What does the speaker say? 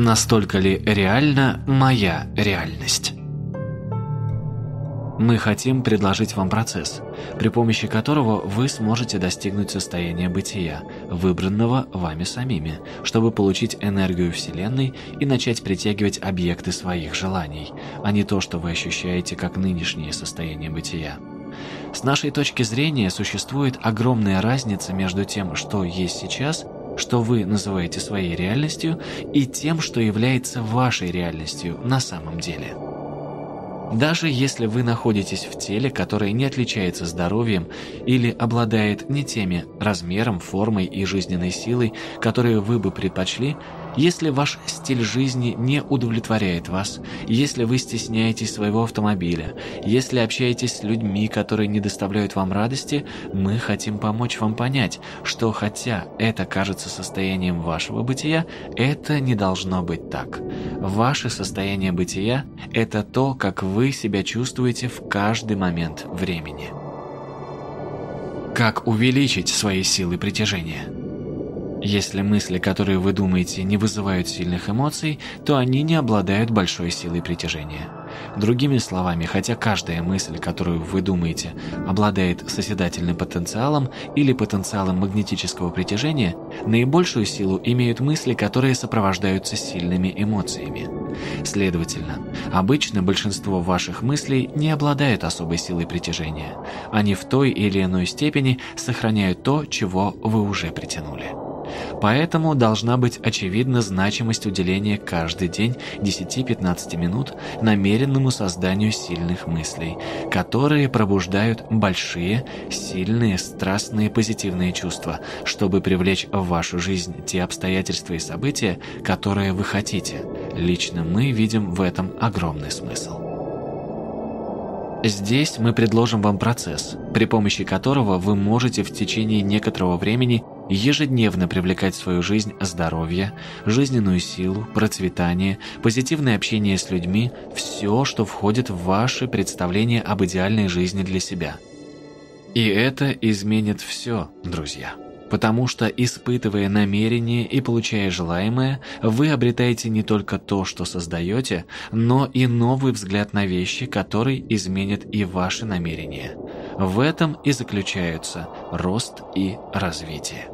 Настолько ли реальна моя реальность? Мы хотим предложить вам процесс, при помощи которого вы сможете достигнуть состояния бытия, выбранного вами самими, чтобы получить энергию Вселенной и начать притягивать объекты своих желаний, а не то, что вы ощущаете как нынешнее состояние бытия. С нашей точки зрения существует огромная разница между тем, что есть сейчас, что вы называете своей реальностью, и тем, что является вашей реальностью на самом деле. Даже если вы находитесь в теле, которое не отличается здоровьем или обладает не теми размером, формой и жизненной силой, которые вы бы предпочли, если ваш стиль жизни не удовлетворяет вас, если вы стесняетесь своего автомобиля, если общаетесь с людьми, которые не доставляют вам радости, мы хотим помочь вам понять, что хотя это кажется состоянием вашего бытия, это не должно быть так. Ваше состояние бытия – это то, как вы себя чувствуете в каждый момент времени. Как увеличить свои силы притяжения? Если мысли, которые вы думаете, не вызывают сильных эмоций, то они не обладают большой силой притяжения. Другими словами, хотя каждая мысль, которую вы думаете, обладает созидательным потенциалом или потенциалом магнетического притяжения, наибольшую силу имеют мысли, которые сопровождаются сильными эмоциями. Следовательно, обычно большинство ваших мыслей не обладают особой силой притяжения. Они в той или иной степени сохраняют то, чего вы уже притянули. Поэтому должна быть очевидна значимость уделения каждый день 10-15 минут намеренному созданию сильных мыслей, которые пробуждают большие, сильные, страстные позитивные чувства, чтобы привлечь в вашу жизнь те обстоятельства и события, которые вы хотите. Лично мы видим в этом огромный смысл. Здесь мы предложим вам процесс, при помощи которого вы можете в течение некоторого времени ежедневно привлекать в свою жизнь здоровье, жизненную силу, процветание, позитивное общение с людьми, все, что входит в ваше представление об идеальной жизни для себя. И это изменит все, друзья. Потому что, испытывая намерение и получая желаемое, вы обретаете не только то, что создаете, но и новый взгляд на вещи, который изменит и ваши намерения. В этом и заключаются рост и развитие.